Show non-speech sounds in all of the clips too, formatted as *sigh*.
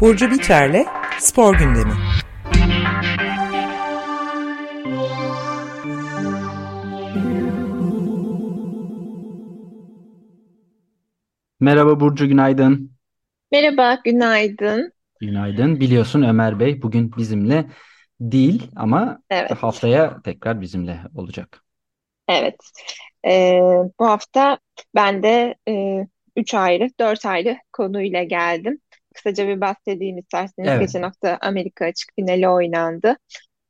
Burcu Biterle Spor Gündemi. Merhaba Burcu, günaydın. Merhaba, günaydın. Günaydın. Biliyorsun Ömer Bey bugün bizimle değil ama Evet, haftaya tekrar bizimle olacak. Evet. Ee, bu hafta ben de e, üç ayrı, dört ayrı konuyla geldim. Kısaca bir bahsedeyim isterseniz. Evet, Geçen hafta Amerika açık finali oynandı.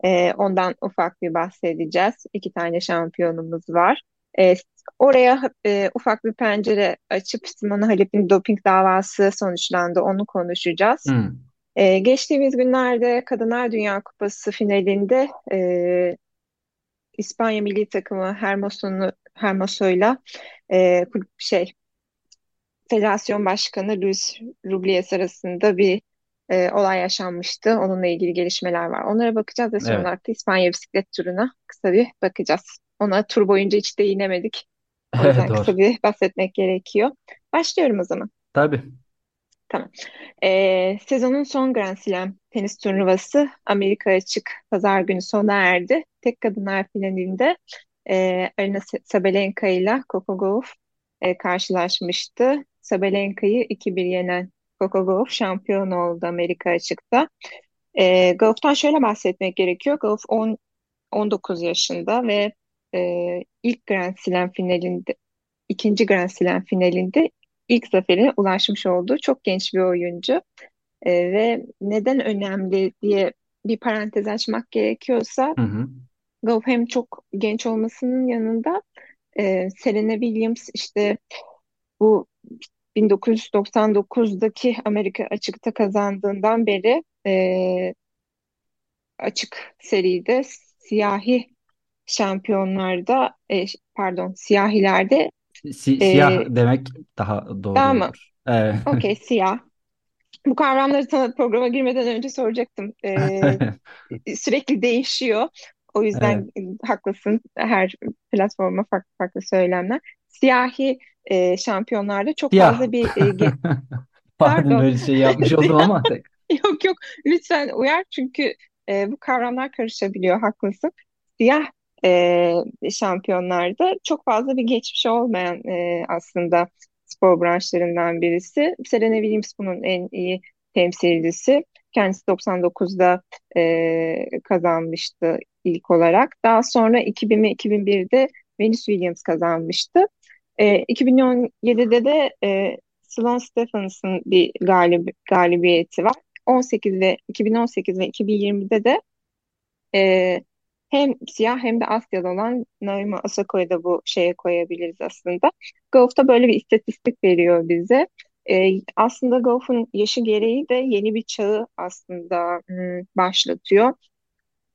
Ee, ondan ufak bir bahsedeceğiz. İki tane şampiyonumuz var. Ee, oraya e, ufak bir pencere açıp Simona Halep'in doping davası sonuçlandı. Onu konuşacağız. Hmm, Ee, geçtiğimiz günlerde Kadınlar Dünya Kupası finalinde e, İspanya milli takımı Hermoso'nu Hermoso'yla e, kulüp- şey Federasyon Başkanı Luis Rubiales arasında bir e, olay yaşanmıştı. Onunla ilgili gelişmeler var. Onlara bakacağız ve son evet. olarak da İspanya bisiklet turuna kısa bir bakacağız. Ona tur boyunca hiç değinemedik. O *laughs* yüzden kısa bir bahsetmek gerekiyor. Başlıyorum o zaman. Tabii. Tamam. Ee, sezonun son Grand Slam tenis turnuvası Amerika Açık Pazar günü sona erdi. Tek kadınlar finalinde e, Aryna Sabalenka ile Coco Gauff e, karşılaşmıştı. Sabalenka'yı 2-1 yenen Coco Gauff şampiyon oldu Amerika Açık'ta. E, Gauff'tan şöyle bahsetmek gerekiyor. Gauff 10, 19 yaşında ve e, ilk Grand Slam finalinde ikinci Grand Slam finalinde ilk zaferine ulaşmış olduğu çok genç bir oyuncu. Ee, ve neden önemli diye bir parantez açmak gerekiyorsa Hı hı. Gauff hem çok genç olmasının yanında e, Serena Williams işte bu 1999'daki Amerika açıkta kazandığından beri e, açık seride siyahi şampiyonlarda e, pardon siyahilerde Si- siyah e, demek daha doğru daha mı? olur. Evet. Okey *laughs* siyah. Bu kavramları sana programa girmeden önce soracaktım. Ee, *laughs* sürekli değişiyor. O Evet. yüzden e, haklısın. Her platforma farklı farklı söylemler. Siyahi e, şampiyonlarda çok Siyah. fazla bir e, *laughs* Pardon böyle şey yapmış oldum ama. *laughs* Yok yok lütfen uyar çünkü e, bu kavramlar karışabiliyor. Haklısın. Siyah e, şampiyonlarda çok fazla bir geçmiş olmayan e, aslında spor branşlarından birisi. Serena Williams bunun en iyi temsilcisi. Kendisi 99'da e, kazanmıştı ilk olarak. Daha sonra 2000 ve 2001'de Venus Williams kazanmıştı. E, 2017'de de e, Sloane Stephens'ın bir galib galibiyeti var. 18 ve 2018 ve 2020'de de e, hem siyah hem de Asyalı olan Naomi Osaka'yı da bu şeye koyabiliriz aslında. Golf'ta böyle bir istatistik veriyor bize. E, aslında golf'un yaşı gereği de yeni bir çağı aslında hmm, başlatıyor.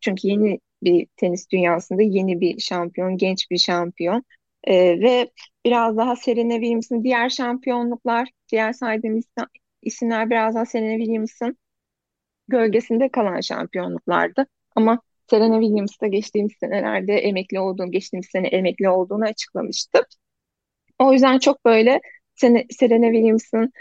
Çünkü yeni bir tenis dünyasında yeni bir şampiyon, genç bir şampiyon. E, ve biraz daha Serena Williams'ın diğer şampiyonluklar, diğer saydığım isim- isimler biraz daha Serena Williams'ın gölgesinde kalan şampiyonluklardı. Ama Serena Williams da geçtiğimiz senelerde emekli olduğunu, geçtiğimiz sene emekli olduğunu açıklamıştı. O yüzden çok böyle Serena Williams'ın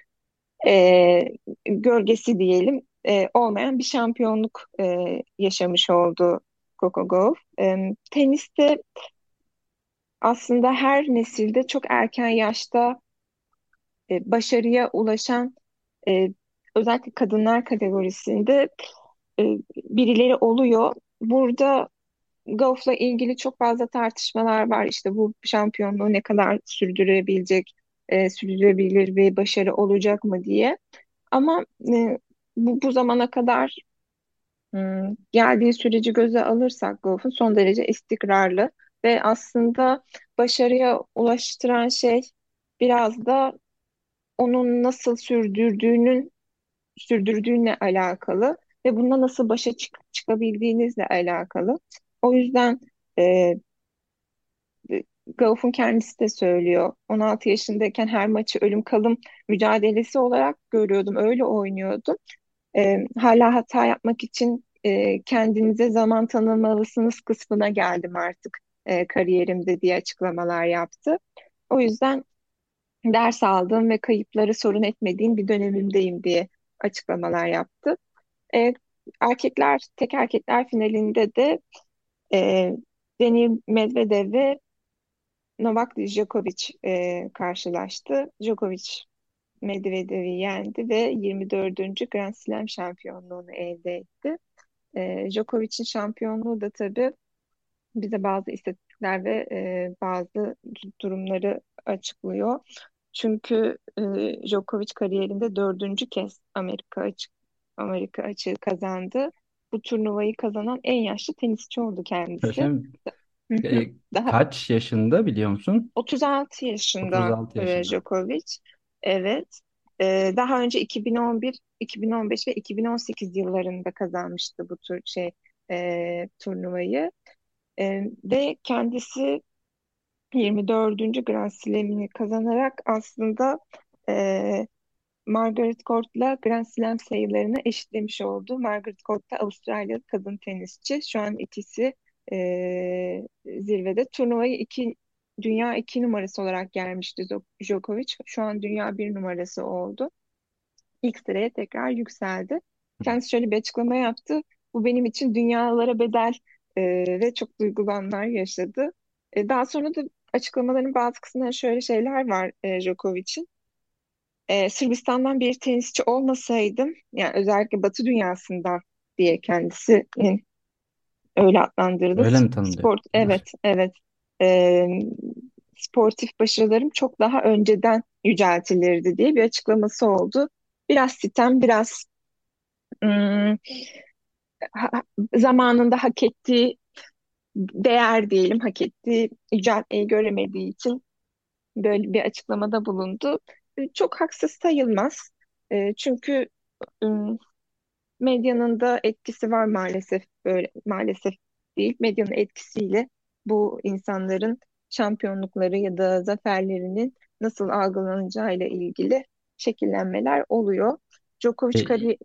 e, gölgesi diyelim e, olmayan bir şampiyonluk e, yaşamış oldu Gauff. E, teniste aslında her nesilde çok erken yaşta e, başarıya ulaşan e, özellikle kadınlar kategorisinde e, birileri oluyor. Burada golfla ilgili çok fazla tartışmalar var. İşte bu şampiyonluğu ne kadar sürdürebilecek, e, sürdürebilir ve başarı olacak mı diye. Ama e, bu, bu zamana kadar geldiği süreci göze alırsak golfün son derece istikrarlı ve aslında başarıya ulaştıran şey biraz da onun nasıl sürdürdüğünün sürdürdüğünle alakalı ve bununla nasıl başa çık çıkabildiğinizle alakalı. O yüzden e, Gauff'un kendisi de söylüyor. 16 yaşındayken her maçı ölüm kalım mücadelesi olarak görüyordum. Öyle oynuyordum. E, hala hata yapmak için e, kendinize zaman tanımalısınız kısmına geldim artık e, kariyerimde diye açıklamalar yaptı. O yüzden ders aldığım ve kayıpları sorun etmediğim bir dönemimdeyim diye açıklamalar yaptı. E, erkekler, tek erkekler finalinde de e, Daniil Medvedev ve Novak Djokovic e, karşılaştı. Djokovic Medvedev'i yendi ve 24. Grand Slam şampiyonluğunu elde etti. E, Djokovic'in şampiyonluğu da tabii bize bazı istatistikler ve e, bazı durumları açıklıyor. Çünkü e, Djokovic kariyerinde dördüncü kez Amerika açık Amerika açığı kazandı. Bu turnuvayı kazanan en yaşlı tenisçi oldu kendisi. E, Daha kaç yaşında biliyor musun? 36 yaşında 36 e, yaşında. Djokovic. Evet. E, daha önce 2011, 2015 ve 2018 yıllarında kazanmıştı bu tür şey e, turnuvayı. E, ve kendisi 24. Grand Slam'ini kazanarak aslında e, Margaret Court'la Grand Slam sayılarını eşitlemiş oldu. Margaret Court da Avustralyalı kadın tenisçi. Şu an ikisi e, zirvede. Turnuvayı iki, dünya iki numarası olarak gelmişti Djokovic. Şu an dünya bir numarası oldu. İlk sıraya tekrar yükseldi. Kendisi şöyle bir açıklama yaptı. Bu benim için dünyalara bedel e, ve çok duygulu anlar yaşadı. E, daha sonra da açıklamaların bazı kısımlarında şöyle şeyler var e, Djokovic'in. E, Sırbistan'dan bir tenisçi olmasaydım, yani özellikle Batı dünyasından diye kendisi öyle adlandırdı. Öyle mi tanımlıyor? Sport, evet, evet. E, sportif başarılarım çok daha önceden yüceltilirdi diye bir açıklaması oldu. Biraz sitem, biraz ım, ha- zamanında hak ettiği değer diyelim, hak ettiği yüceltmeyi göremediği için böyle bir açıklamada bulundu. E, Çok haksız sayılmaz. E, çünkü ım, medyanın da etkisi var maalesef böyle maalesef değil. Medyanın etkisiyle bu insanların şampiyonlukları ya da zaferlerinin nasıl algılanacağıyla ilgili şekillenmeler oluyor. Djokovic kari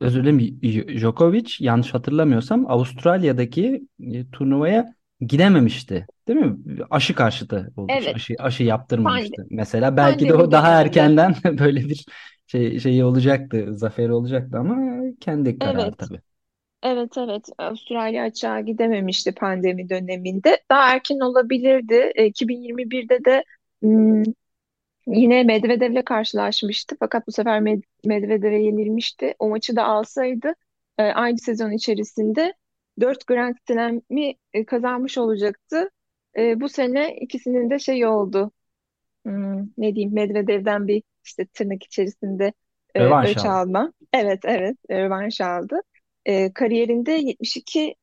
özür dilerim. Djokovic yanlış hatırlamıyorsam Avustralya'daki e, turnuvaya gidememişti. Değil mi? Aşı karşıtı için Evet, aşı aşı yaptırmamıştı. Mesela belki de pandemi o daha erkenden *laughs* böyle bir şey şeyi olacaktı, zaferi olacaktı ama kendi kararı Evet, tabii. Evet, evet. Avustralya açığa gidememişti pandemi döneminde. Daha erken olabilirdi. E, 2021'de de hmm, Yine Medvedev'le karşılaşmıştı fakat bu sefer Med Medvedev'e yenilmişti. O maçı da alsaydı e, aynı sezon içerisinde 4 Grand Slam'i e, kazanmış olacaktı. E, bu sene ikisinin de şey oldu. Hmm, ne diyeyim Medvedev'den bir işte tırnak içerisinde e, Rövanş öç aldı. alma. Evet evet e, rövanş aldı. E, kariyerinde 72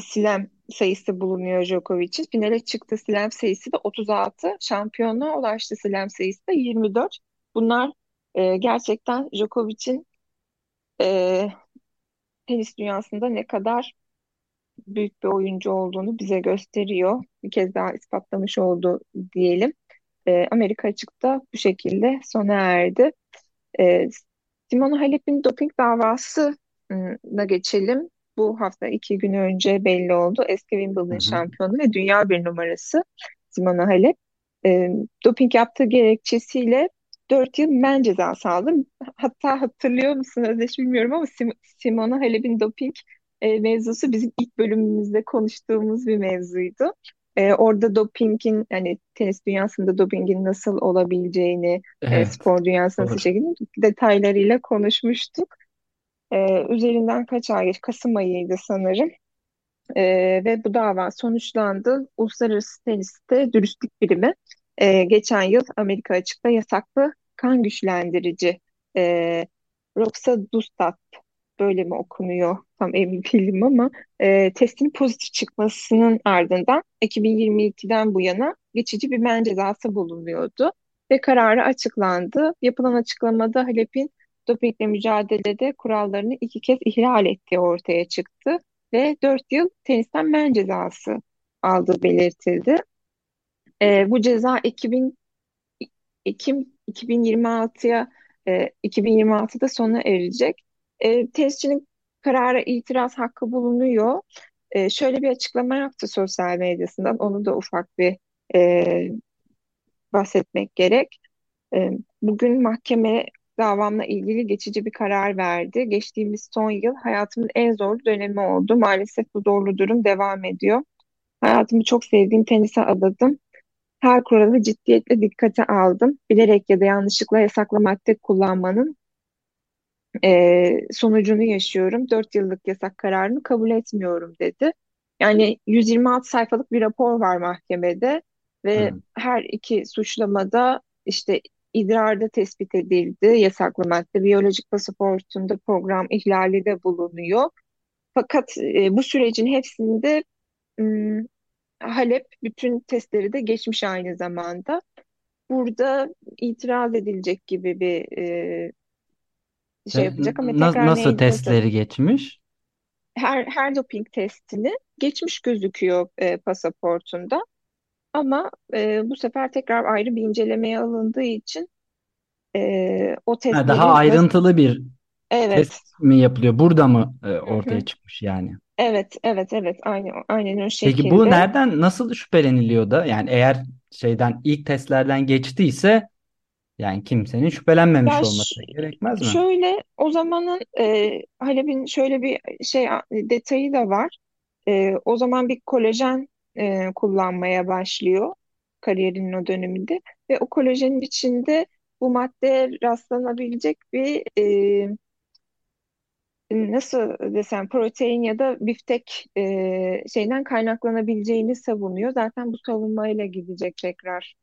slam sayısı bulunuyor Djokovic'in. Finale çıktı slam sayısı da 36. Şampiyonluğa ulaştı slam sayısı da 24. Bunlar e, gerçekten Djokovic'in e, tenis dünyasında ne kadar büyük bir oyuncu olduğunu bize gösteriyor. Bir kez daha ispatlamış oldu diyelim. E, Amerika açıkta bu şekilde sona erdi. E, Simona Halep'in doping davasına geçelim. Bu hafta iki gün önce belli oldu. Eski Wimbledon şampiyonu ve dünya bir numarası Simona Halep. E, doping yaptığı gerekçesiyle 4 yıl men cezası aldı. Hatta hatırlıyor musun Özdeş bilmiyorum ama Sim Simona Halep'in doping e, mevzusu bizim ilk bölümümüzde konuştuğumuz bir mevzuydu. E, orada dopingin hani tenis dünyasında dopingin nasıl olabileceğini, e, Evet, spor dünyasında nasıl şekilde detaylarıyla konuşmuştuk. E, üzerinden kaç ay geç? Kasım ayıydı sanırım. E, ve bu dava sonuçlandı. Uluslararası Teniste Dürüstlük Birimi e, geçen yıl Amerika açıkta yasaklı kan güçlendirici e, roxadustat böyle mi okunuyor tam emin değilim ama e, testin pozitif çıkmasının ardından 2022'den bu yana geçici bir men cezası bulunuyordu ve kararı açıklandı. Yapılan açıklamada Halep'in dopingle mücadelede kurallarını iki kez ihlal ettiği ortaya çıktı ve 4 yıl tenisten men cezası aldığı belirtildi. E, bu ceza 2000 Ekim 2026'ya e, 2026'da sona erecek. E, tescilin karara itiraz hakkı bulunuyor. e, şöyle bir açıklama yaptı sosyal medyasından. Onu da ufak bir e, bahsetmek gerek. E, bugün mahkeme davamla ilgili geçici bir karar verdi. Geçtiğimiz son yıl hayatımın en zorlu dönemi oldu. Maalesef bu zorlu durum devam ediyor. Hayatımı çok sevdiğim tenise adadım. Her kuralı ciddiyetle dikkate aldım. Bilerek ya da yanlışlıkla yasaklı madde kullanmanın e, sonucunu yaşıyorum. 4 yıllık yasak kararını kabul etmiyorum dedi. Yani 126 sayfalık bir rapor var mahkemede ve Hı. her iki suçlamada işte idrarda tespit edildi yasaklı madde, biyolojik pasaportunda program ihlali de bulunuyor. Fakat e, bu sürecin hepsinde m, Halep bütün testleri de geçmiş aynı zamanda. Burada itiraz edilecek gibi bir e, şey yapacak ama na- tekrar nasıl testleri geçmiş? her her doping testini geçmiş gözüküyor e, pasaportunda ama e, bu sefer tekrar ayrı bir incelemeye alındığı için e, o Ha, daha testlerin ayrıntılı bir evet test mi yapılıyor? Burada mı e, hı ortaya hı, çıkmış yani? evet evet evet aynen aynen o Peki bu şekilde nereden nasıl şüpheleniliyor da? Yani eğer şeyden ilk testlerden geçtiyse yani kimsenin şüphelenmemiş ya olması gerekmez mi? şöyle o zamanın e, Halep'in şöyle bir şey detayı da var E, o zaman bir kolajen e, kullanmaya başlıyor kariyerinin o döneminde ve o kolajenin içinde bu maddeye rastlanabilecek bir e, nasıl desem protein ya da biftek e, şeyden kaynaklanabileceğini savunuyor. Zaten bu savunmayla gidecek tekrar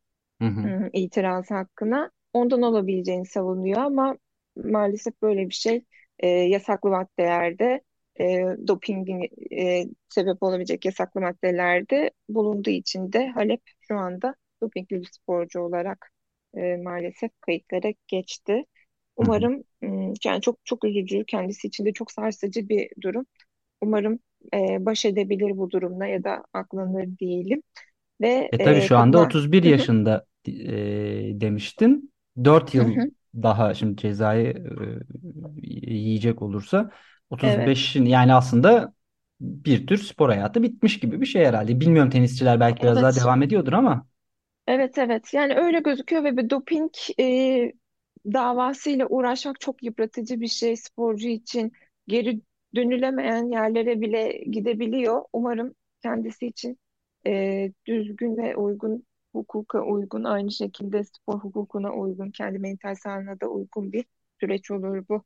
Hı hı. itiraz hakkına ondan olabileceğini savunuyor ama maalesef böyle bir şey e, yasaklı maddelerde e, dopingin e, sebep olabilecek yasaklı maddelerde bulunduğu için de Halep şu anda dopingli bir sporcu olarak e, maalesef kayıtlara geçti. Umarım yani çok çok üzücü kendisi için de çok sarsıcı bir durum. Umarım e, baş edebilir bu durumla ya da aklanır diyelim ve E tabii e, şu anda kadınlar 31 Hı hı, yaşında e, demiştin. 4 hı yıl daha şimdi cezayı e, yiyecek olursa Evet. 35'in yani aslında bir tür spor hayatı bitmiş gibi bir şey herhalde. Bilmiyorum tenisçiler belki biraz daha Evet. devam ediyordur ama. Evet evet. Yani öyle gözüküyor ve bir doping e, davasıyla uğraşmak çok yıpratıcı bir şey sporcu için. Geri dönülemeyen yerlere bile gidebiliyor. Umarım kendisi için e, düzgün ve uygun hukuka uygun aynı şekilde spor hukukuna uygun kendi mental sağlığına da uygun bir süreç olur bu.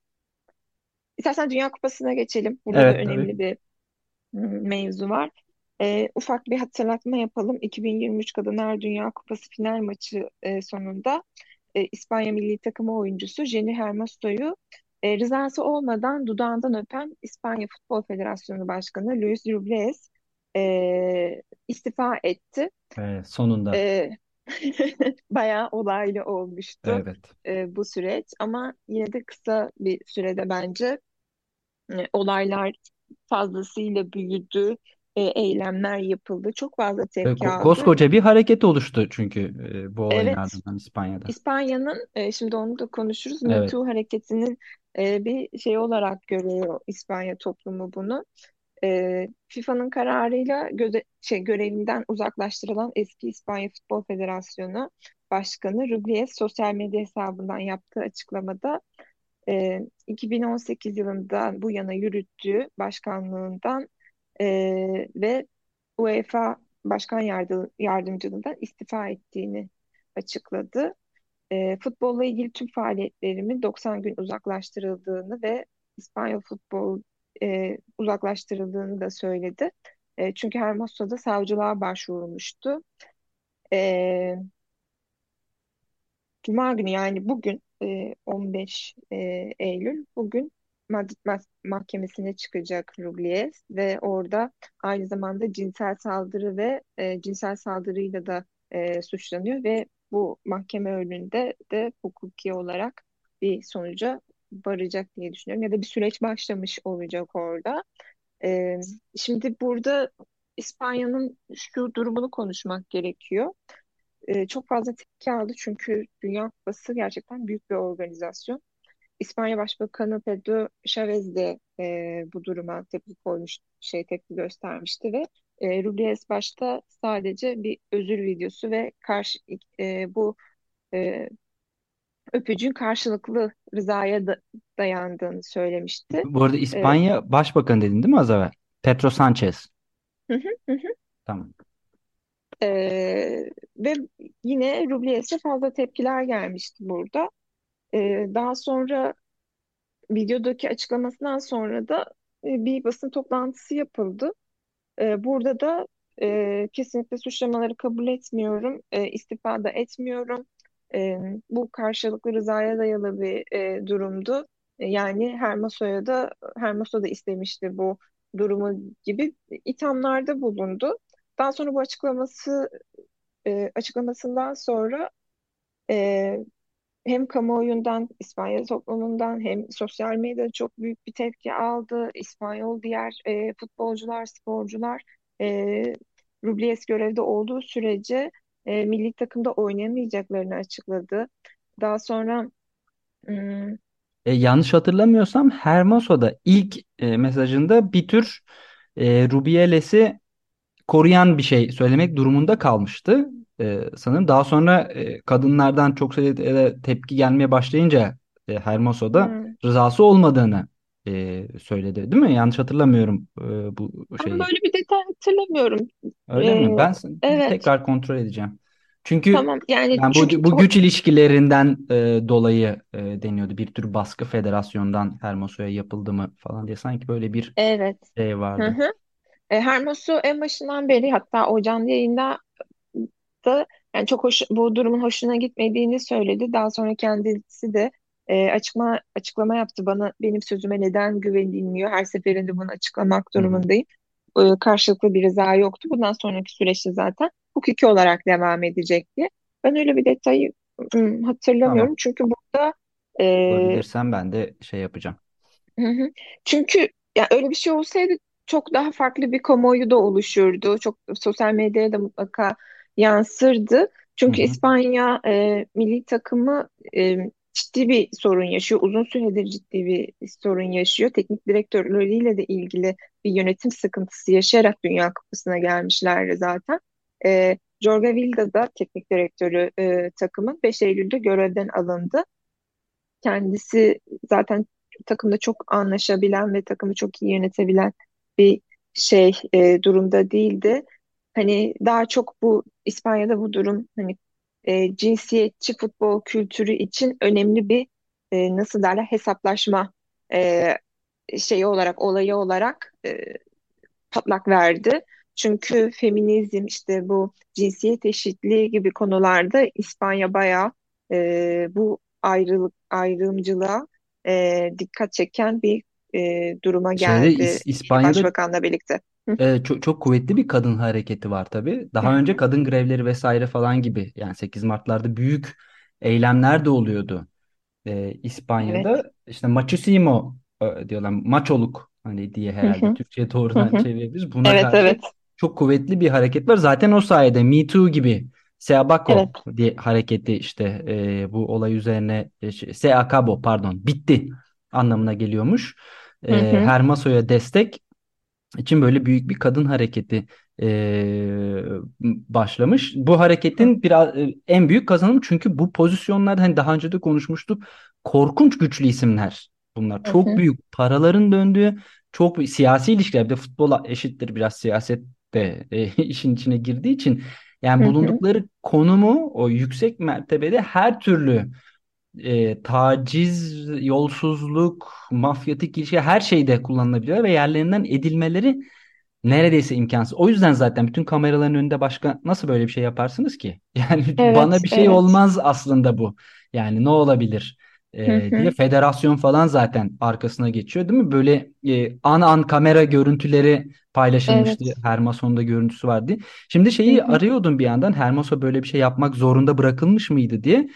İstersen Dünya Kupası'na geçelim. Burada da Evet tabii. önemli bir hmm, mevzu var. Ee, ufak bir hatırlatma yapalım. 2023 Kadınlar Dünya Kupası final maçı e, sonunda e, İspanya milli takımı oyuncusu Jenny Hermoso'yu e, rızası olmadan dudağından öpen İspanya Futbol Federasyonu Başkanı Luis Rubiales e, istifa etti. E, sonunda. *laughs* Bayağı olaylı olmuştu Evet. e, bu süreç ama yine de kısa bir sürede bence e, olaylar fazlasıyla büyüdü, e, eylemler yapıldı, çok fazla tepki aldı. koskoca bir hareket oluştu çünkü e, bu olayın Evet, ardından İspanya'da. İspanya'nın e, şimdi onu da konuşuruz. Me Evet. Too hareketinin e, bir şey olarak görüyor İspanya toplumu bunu. E, FIFA'nın kararıyla göze, şey, görevinden uzaklaştırılan eski İspanya Futbol Federasyonu Başkanı Rubiales sosyal medya hesabından yaptığı açıklamada e, 2018 yılından bu yana yürüttüğü başkanlığından e, ve UEFA Başkan Yardı- Yardımcılığından istifa ettiğini açıkladı. E, futbolla ilgili tüm faaliyetlerimin 90 gün uzaklaştırıldığını ve İspanyol futbol e, uzaklaştırıldığını da söyledi. E, çünkü Hermoso'da savcılığa başvurmuştu. E, Cuma günü yani bugün e, 15 e, Eylül bugün Madrid Mahkemesi'ne çıkacak Rublies ve orada aynı zamanda cinsel saldırı ve e, cinsel saldırıyla da e, suçlanıyor ve bu mahkeme önünde de hukuki olarak bir sonuca varacak diye düşünüyorum ya da bir süreç başlamış olacak orada. E, şimdi burada İspanya'nın şu durumunu konuşmak gerekiyor e, çok fazla tepki aldı çünkü Dünya Kupası gerçekten büyük bir organizasyon. İspanya Başbakanı Pedro Chavez de e, bu duruma tepki koymuş, şey tepki göstermişti ve e, Rubiales başta sadece bir özür videosu ve karşı e, bu e, öpücüğün karşılıklı rızaya da- dayandığını söylemişti. Bu arada E, İspanya Başbakanı dedin değil mi az evvel? Pedro Sanchez. hı hı, hı. Tamam. E, ve yine Rubiales'e fazla tepkiler gelmişti burada. E, daha sonra videodaki açıklamasından sonra da e, bir basın toplantısı yapıldı. E, burada da e, kesinlikle suçlamaları kabul etmiyorum, e, istifa da etmiyorum. E, bu karşılıklı rızaya dayalı bir e, durumdu. E, yani Hermoso'ya da Hermoso da istemişti bu durumu gibi ithamlarda bulundu. Daha sonra bu açıklaması e, açıklamasından sonra e, hem kamuoyundan, İspanya toplumundan hem sosyal medyada çok büyük bir tepki aldı. İspanyol diğer e, futbolcular, sporcular e, Rubiales görevde olduğu sürece e, milli takımda oynayamayacaklarını açıkladı. Daha sonra hmm, E, yanlış hatırlamıyorsam Hermoso'da ilk e, mesajında bir tür e, Rubiales'i koruyan bir şey söylemek durumunda kalmıştı. E, sanırım daha sonra e, kadınlardan çok sayıda tepki gelmeye başlayınca e, Hermoso'da hmm, rızası olmadığını e, söyledi, değil mi? Yanlış hatırlamıyorum e, bu şeyi. böyle bir detay hatırlamıyorum. Öyle mi? E, Ben s- evet, tekrar kontrol edeceğim. Çünkü tamam. Yani yani bu çünkü bu o- güç ilişkilerinden e, dolayı e, deniyordu. Bir tür baskı federasyondan Hermoso'ya yapıldı mı falan diye sanki böyle bir evet. şey Hı vardı. hı. E, Hermoso en başından beri hatta o canlı yayında da yani çok hoş, bu durumun hoşuna gitmediğini söyledi. Daha sonra kendisi de e, açıklama açıklama yaptı bana benim sözüme neden güvenilmiyor. Her seferinde bunu açıklamak durumundayım. E, karşılıklı bir rıza yoktu. Bundan sonraki süreçte zaten hukuki olarak devam edecek diye. Ben öyle bir detayı hatırlamıyorum. Tamam. Çünkü burada e, Bulabilirsem ben de şey yapacağım. Hı hı. Çünkü ya öyle bir şey olsaydı çok daha farklı bir kamuoyu da oluşurdu. Çok sosyal medyaya da mutlaka yansırdı. Hı Çünkü hı. İspanya e, milli takımı e, ciddi bir sorun yaşıyor. Uzun süredir ciddi bir sorun yaşıyor. Teknik direktörleriyle de ilgili bir yönetim sıkıntısı yaşayarak Dünya Kupası'na gelmişlerdi zaten. E, Jorge Vilda da teknik direktörü e, takımın 5 Eylül'de görevden alındı. Kendisi zaten takımda çok anlaşabilen ve takımı çok iyi yönetebilen bir şey e, durumda değildi. Hani daha çok bu İspanya'da bu durum hani e, cinsiyetçi futbol kültürü için önemli bir e, nasıl derler hesaplaşma e, şeyi olarak olayı olarak e, patlak verdi. Çünkü feminizm işte bu cinsiyet eşitliği gibi konularda İspanya bayağı e, bu ayrılık ayrımcılığa e, dikkat çeken bir e, duruma Şeyde geldi İs- İspanya'da başbakanla birlikte. Hı e, çok çok kuvvetli bir kadın hareketi var tabii. hı Daha önce hı. kadın grevleri vesaire falan gibi yani 8 Mart'larda büyük eylemler de oluyordu. e, Evet. İspanya'da işte machismo e, diyorlar maçoluk hani diye Hı herhalde hı. Türkçe'ye Hı doğrudan hı. çevirebiliriz. Buna Evet karşı evet. çok kuvvetli bir hareket var. Zaten o sayede Me Too gibi Evet. Abaco diye hareketi işte e, bu olay üzerine e, şey, Se acabó pardon bitti anlamına geliyormuş. Hı E, hı. Hermoso'ya destek için böyle büyük bir kadın hareketi e, başlamış. Bu Hı hareketin biraz e, en büyük kazanımı çünkü bu pozisyonlarda hani daha önce de konuşmuştuk. Korkunç güçlü isimler bunlar. hı. Çok hı. büyük paraların döndüğü, çok siyasi ilişkiler bir de futbola eşittir biraz siyaset de e, *laughs* işin içine girdiği için yani Hı hı. bulundukları konumu o yüksek mertebede her türlü e, taciz, yolsuzluk, mafyatik ilişki her şeyde kullanılabiliyor ve yerlerinden edilmeleri neredeyse imkansız. O yüzden zaten bütün kameraların önünde başka nasıl böyle bir şey yaparsınız ki? *laughs* Yani bana Evet bir şey evet. olmaz aslında bu. Yani ne olabilir e, diye hı. federasyon falan zaten arkasına geçiyor değil mi? Böyle e, an an kamera görüntüleri paylaşılmıştı. Evet. Hermason'da görüntüsü vardı. Şimdi şeyi hı. arıyordum bir yandan. Hermoso böyle bir şey yapmak zorunda bırakılmış mıydı diye.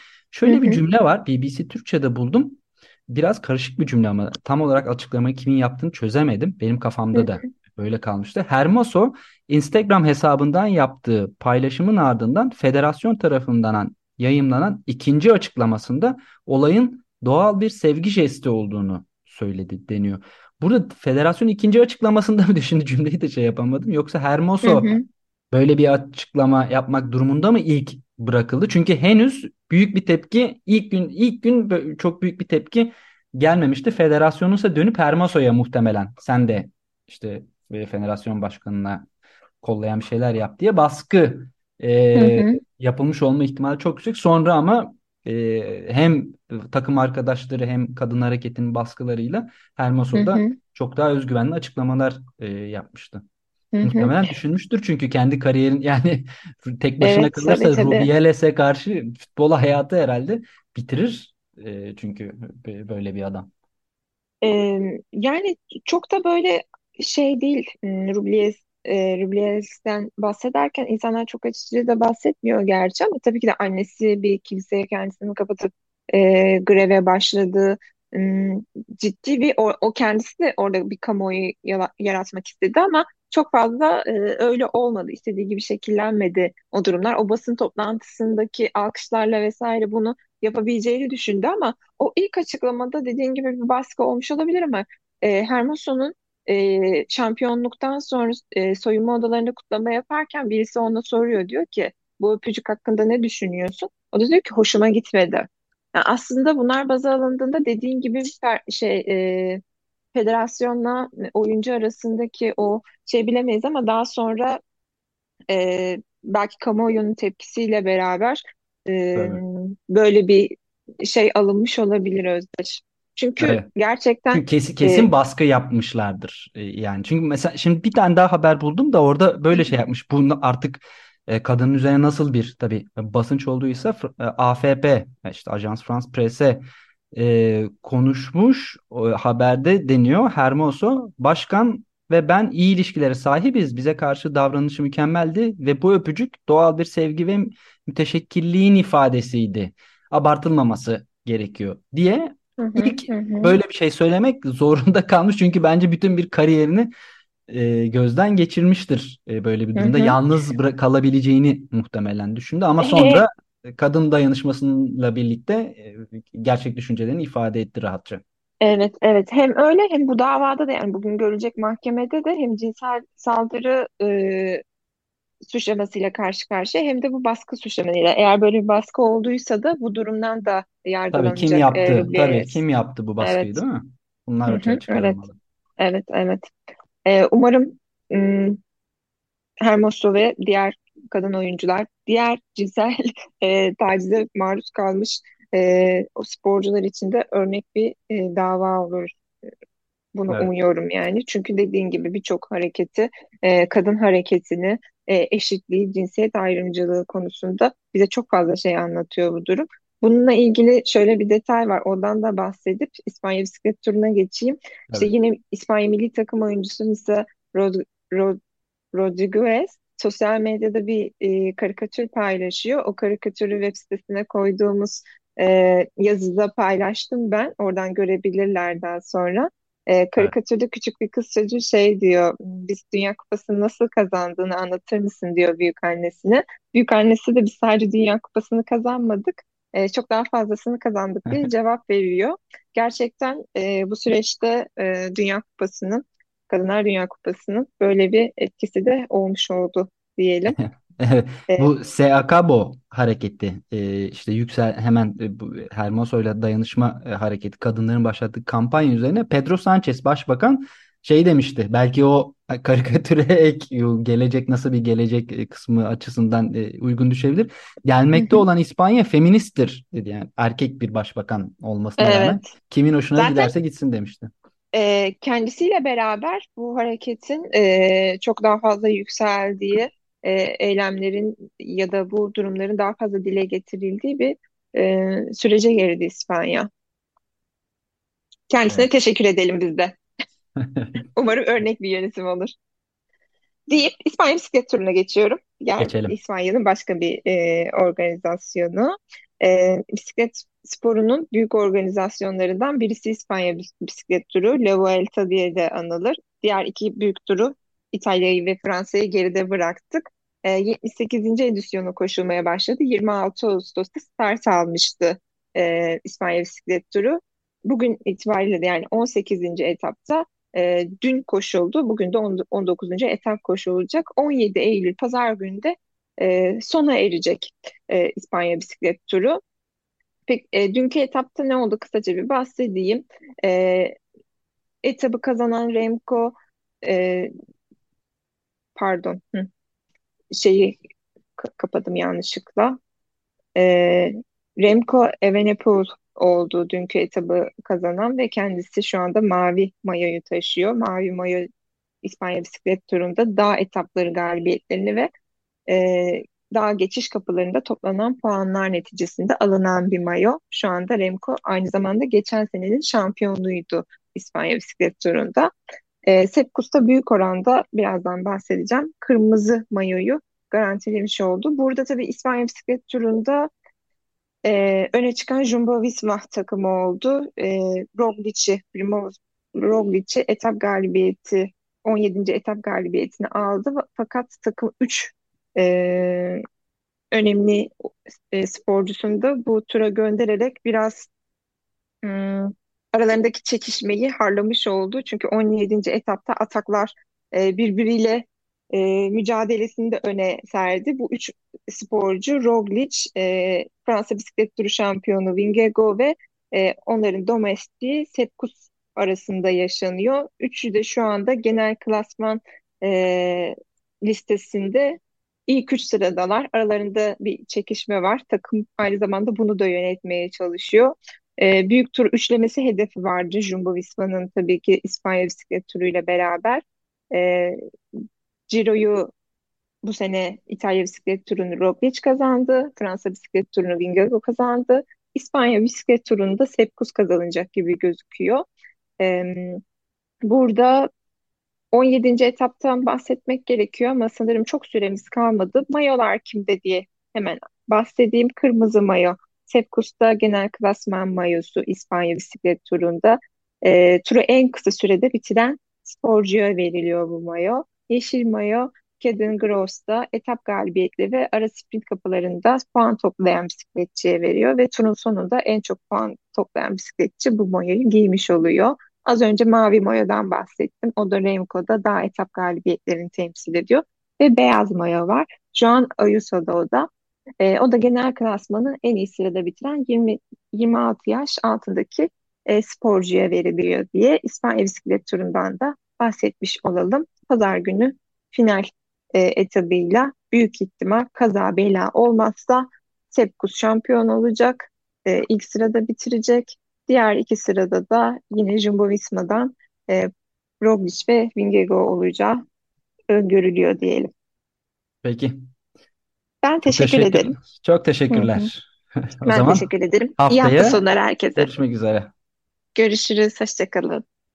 Hı Şöyle bir hı. cümle var. BBC Türkçe'de buldum. Biraz karışık bir cümle ama tam olarak açıklamayı kimin yaptığını çözemedim. Benim Hı kafamda da hı. böyle kalmıştı. Hermoso Instagram hesabından yaptığı paylaşımın ardından federasyon tarafından yayımlanan ikinci açıklamasında olayın doğal bir sevgi jesti olduğunu söyledi deniyor. Burada federasyon ikinci açıklamasında mı *laughs* şimdi cümleyi de şey yapamadım yoksa Hı Hermoso hı. böyle bir açıklama yapmak durumunda mı ilk bırakıldı? Çünkü henüz büyük bir tepki ilk gün ilk gün çok büyük bir tepki gelmemişti. Federasyonun ise dönüp Hermoso'ya muhtemelen sen de işte e, federasyon başkanına kollayan bir şeyler yap diye baskı Hı e, hı. yapılmış olma ihtimali çok yüksek. Sonra ama e, hem takım arkadaşları hem kadın hareketinin baskılarıyla Hı Hermoso da hı. çok daha özgüvenli açıklamalar e, yapmıştı. Hı hı. Muhtemelen düşünmüştür çünkü kendi kariyerin yani *laughs* tek başına Evet tabii kalırsa tabii. Rubiales'e karşı futbol hayatı herhalde bitirir. E, çünkü böyle bir adam. Ee, yani çok da böyle şey değil. Hmm, Rublies, e, Rublies'ten bahsederken insanlar çok açıkça da bahsetmiyor gerçi ama tabii ki de annesi bir kiliseye kendisini kapatıp e, greve başladı. Hmm, ciddi bir o, o kendisi de orada bir kamuoyu yaratmak istedi ama çok fazla e, öyle olmadı. İstediği gibi şekillenmedi o durumlar. O basın toplantısındaki alkışlarla vesaire bunu yapabileceğini düşündü ama o ilk açıklamada dediğin gibi bir baskı olmuş olabilir ama e, Hermoso'nun e, şampiyonluktan sonra e, soyunma odalarında kutlama yaparken birisi ona soruyor diyor ki bu öpücük hakkında ne düşünüyorsun? O da diyor ki hoşuma gitmedi. Yani aslında bunlar baza alındığında dediğin gibi bir şey e, federasyonla oyuncu arasındaki o şey bilemeyiz ama daha sonra e, belki kamuoyunun tepkisiyle beraber e, Tabii. böyle bir şey alınmış olabilir Özdeş. Çünkü Evet. gerçekten Çünkü kesin, e, kesin baskı yapmışlardır. E, Yani çünkü mesela şimdi bir tane daha haber buldum da orada böyle şey yapmış. Bunu artık e, kadının üzerine nasıl bir tabii basınç olduysa e, AFP işte Ajans France Presse e, konuşmuş o, haberde deniyor. Hermoso başkan ve ben iyi ilişkilere sahibiz. Bize karşı davranışı mükemmeldi ve bu öpücük doğal bir sevgi ve müteşekkirliğin ifadesiydi. Abartılmaması gerekiyor diye hı hı, ilk hı hı, böyle bir şey söylemek zorunda kalmış. Çünkü bence bütün bir kariyerini e, gözden geçirmiştir e, böyle bir hı durumda. hı. Yalnız bıra- kalabileceğini muhtemelen düşündü ama He, sonra e, kadın dayanışmasıyla birlikte e, gerçek düşüncelerini ifade etti rahatça. evet evet hem öyle hem bu davada da yani bugün görülecek mahkemede de hem cinsel saldırı e, suçlamasıyla karşı karşıya hem de bu baskı suçlamasıyla. Eğer böyle bir baskı olduysa da bu durumdan da Tabii kim yargılanacak e, yaptı? Tabii kim yaptı bu baskıyı, Evet. değil mi? Bunlar Hı açığa hı, evet. çıkarılmalı. Evet, evet. Ee, umarım ım, Hermoso ve diğer kadın oyuncular, diğer cinsel *laughs* e, tacize maruz kalmış e, o sporcular için de örnek bir e, dava olur. Bunu Evet. umuyorum yani. Çünkü dediğin gibi birçok hareketi, e, kadın hareketini, e, eşitliği, cinsiyet ayrımcılığı konusunda bize çok fazla şey anlatıyor bu durum. Bununla ilgili şöyle bir detay var. Ondan da bahsedip İspanya bisiklet turuna geçeyim. İşte Evet. yine İspanya milli takım oyuncusu Misa Rod Rod Rodriguez sosyal medyada bir e, karikatür paylaşıyor. O karikatürü web sitesine koyduğumuz e, yazıda paylaştım ben. Oradan görebilirler daha sonra. E, karikatürde küçük bir kız çocuğu şey diyor, biz Dünya Kupası'nı nasıl kazandığını anlatır mısın diyor büyük annesine. Büyük annesi de biz sadece Dünya Kupası'nı kazanmadık, e, çok daha fazlasını kazandık diye *laughs* cevap veriyor. Gerçekten e, bu süreçte e, Dünya Kupası'nın, Kadınlar Dünya Kupası'nın böyle bir etkisi de olmuş oldu diyelim. *laughs* Evet, E, bu Seakabo hareketi e, işte yüksel hemen e, bu Hermoso'yla dayanışma e, hareketi kadınların başlattığı kampanya üzerine Pedro Sanchez başbakan şey demişti belki o karikatüre *laughs* ek gelecek nasıl bir gelecek e, kısmı açısından e, uygun düşebilir. Gelmekte olan İspanya feministtir dedi yani erkek bir başbakan olmasına rağmen Evet. kimin hoşuna Zaten giderse gitsin demişti. E, kendisiyle beraber bu hareketin e, çok daha fazla yükseldiği, e, eylemlerin ya da bu durumların daha fazla dile getirildiği bir e, sürece girdi İspanya. Kendisine Evet. teşekkür edelim biz de. *laughs* Umarım örnek bir yönetim olur. Deyip İspanya bisiklet turuna geçiyorum. Geçelim. İspanya'nın başka bir e, organizasyonu. E, bisiklet sporunun büyük organizasyonlarından birisi İspanya bis- bisiklet turu. La Vuelta diye de anılır. Diğer iki büyük turu İtalya'yı ve Fransa'yı geride bıraktık. E, 78. edisyonu koşulmaya başladı. 26 Ağustos'ta start almıştı e, İspanya bisiklet turu. Bugün itibariyle de yani 18. etapta e, dün koşuldu. Bugün de 19. etap koşulacak. 17 Eylül Pazar günü de e, sona erecek e, İspanya bisiklet turu. Peki e, dünkü etapta ne oldu? Kısaca bir bahsedeyim. E, etabı kazanan Remco e, pardon hı, şeyi kapadım yanlışlıkla. E, Remco Evenepoel oldu dünkü etabı kazanan ve kendisi şu anda mavi mayoyu taşıyor. Mavi mayo İspanya bisiklet turunda dağ etapları galibiyetlerini ve e, dağ geçiş kapılarında toplanan puanlar neticesinde alınan bir mayo. Şu anda Remco aynı zamanda geçen senenin şampiyonluğuydu İspanya bisiklet turunda. E, Sepkus'ta büyük oranda birazdan bahsedeceğim. Kırmızı mayoyu garantilemiş oldu. Burada tabii İspanya bisiklet turunda e, öne çıkan Jumbo-Visma takımı oldu. E, Roglic'i, Roglic'i etap galibiyeti 17. etap galibiyetini aldı. Fakat takım 3 e, önemli e, sporcusunu da bu tura göndererek biraz hmm, aralarındaki çekişmeyi harlamış oldu. Çünkü 17. etapta ataklar e, birbiriyle e, mücadelesini de öne serdi. Bu üç sporcu Roglic, e, Fransa bisiklet turu şampiyonu Vingego ve e, onların domestiği Sepkus arasında yaşanıyor. Üçü de şu anda genel klasman e, listesinde ilk üç sıradalar. Aralarında bir çekişme var. Takım aynı zamanda bunu da yönetmeye çalışıyor. E, büyük tur üçlemesi hedefi vardı Jumbo-Visma'nın tabii ki İspanya bisiklet turuyla beraber. E, Ciro'yu bu sene İtalya bisiklet turunu Roglic kazandı. Fransa bisiklet turunu Vingegaard kazandı. İspanya bisiklet turunu da Sepkus kazanacak gibi gözüküyor. Ee, burada 17. etaptan bahsetmek gerekiyor ama sanırım çok süremiz kalmadı. Mayolar kimde diye hemen bahsedeyim. Kırmızı mayo. Sepkus'ta genel klasman mayosu İspanya bisiklet turunda. E, turu en kısa sürede bitiren sporcuya veriliyor bu mayo. Yeşil mayo Caden Gross'ta etap galibiyetli ve ara sprint kapılarında puan toplayan bisikletçiye veriyor ve turun sonunda en çok puan toplayan bisikletçi bu mayoyu giymiş oluyor. Az önce mavi mayodan bahsettim. O da Remco'da daha etap galibiyetlerini temsil ediyor. Ve beyaz mayo var. Juan Ayuso'da o da. E, o da genel klasmanı en iyi sırada bitiren 20, 26 yaş altındaki e, sporcuya veriliyor diye İspanya bisiklet turundan da bahsetmiş olalım. Pazar günü final e, etabıyla büyük ihtimal kaza bela olmazsa Sepkus şampiyon olacak. E, ilk sırada bitirecek. Diğer iki sırada da yine Jumbo-Visma'dan e, Roglic ve Vingegaard olacağı öngörülüyor diyelim. Peki. Ben teşekkür Teşekkür, ederim. çok teşekkürler. *laughs* O Ben zaman teşekkür ederim. İyi hafta sonları herkese. görüşmek üzere. Görüşürüz. Hoşçakalın.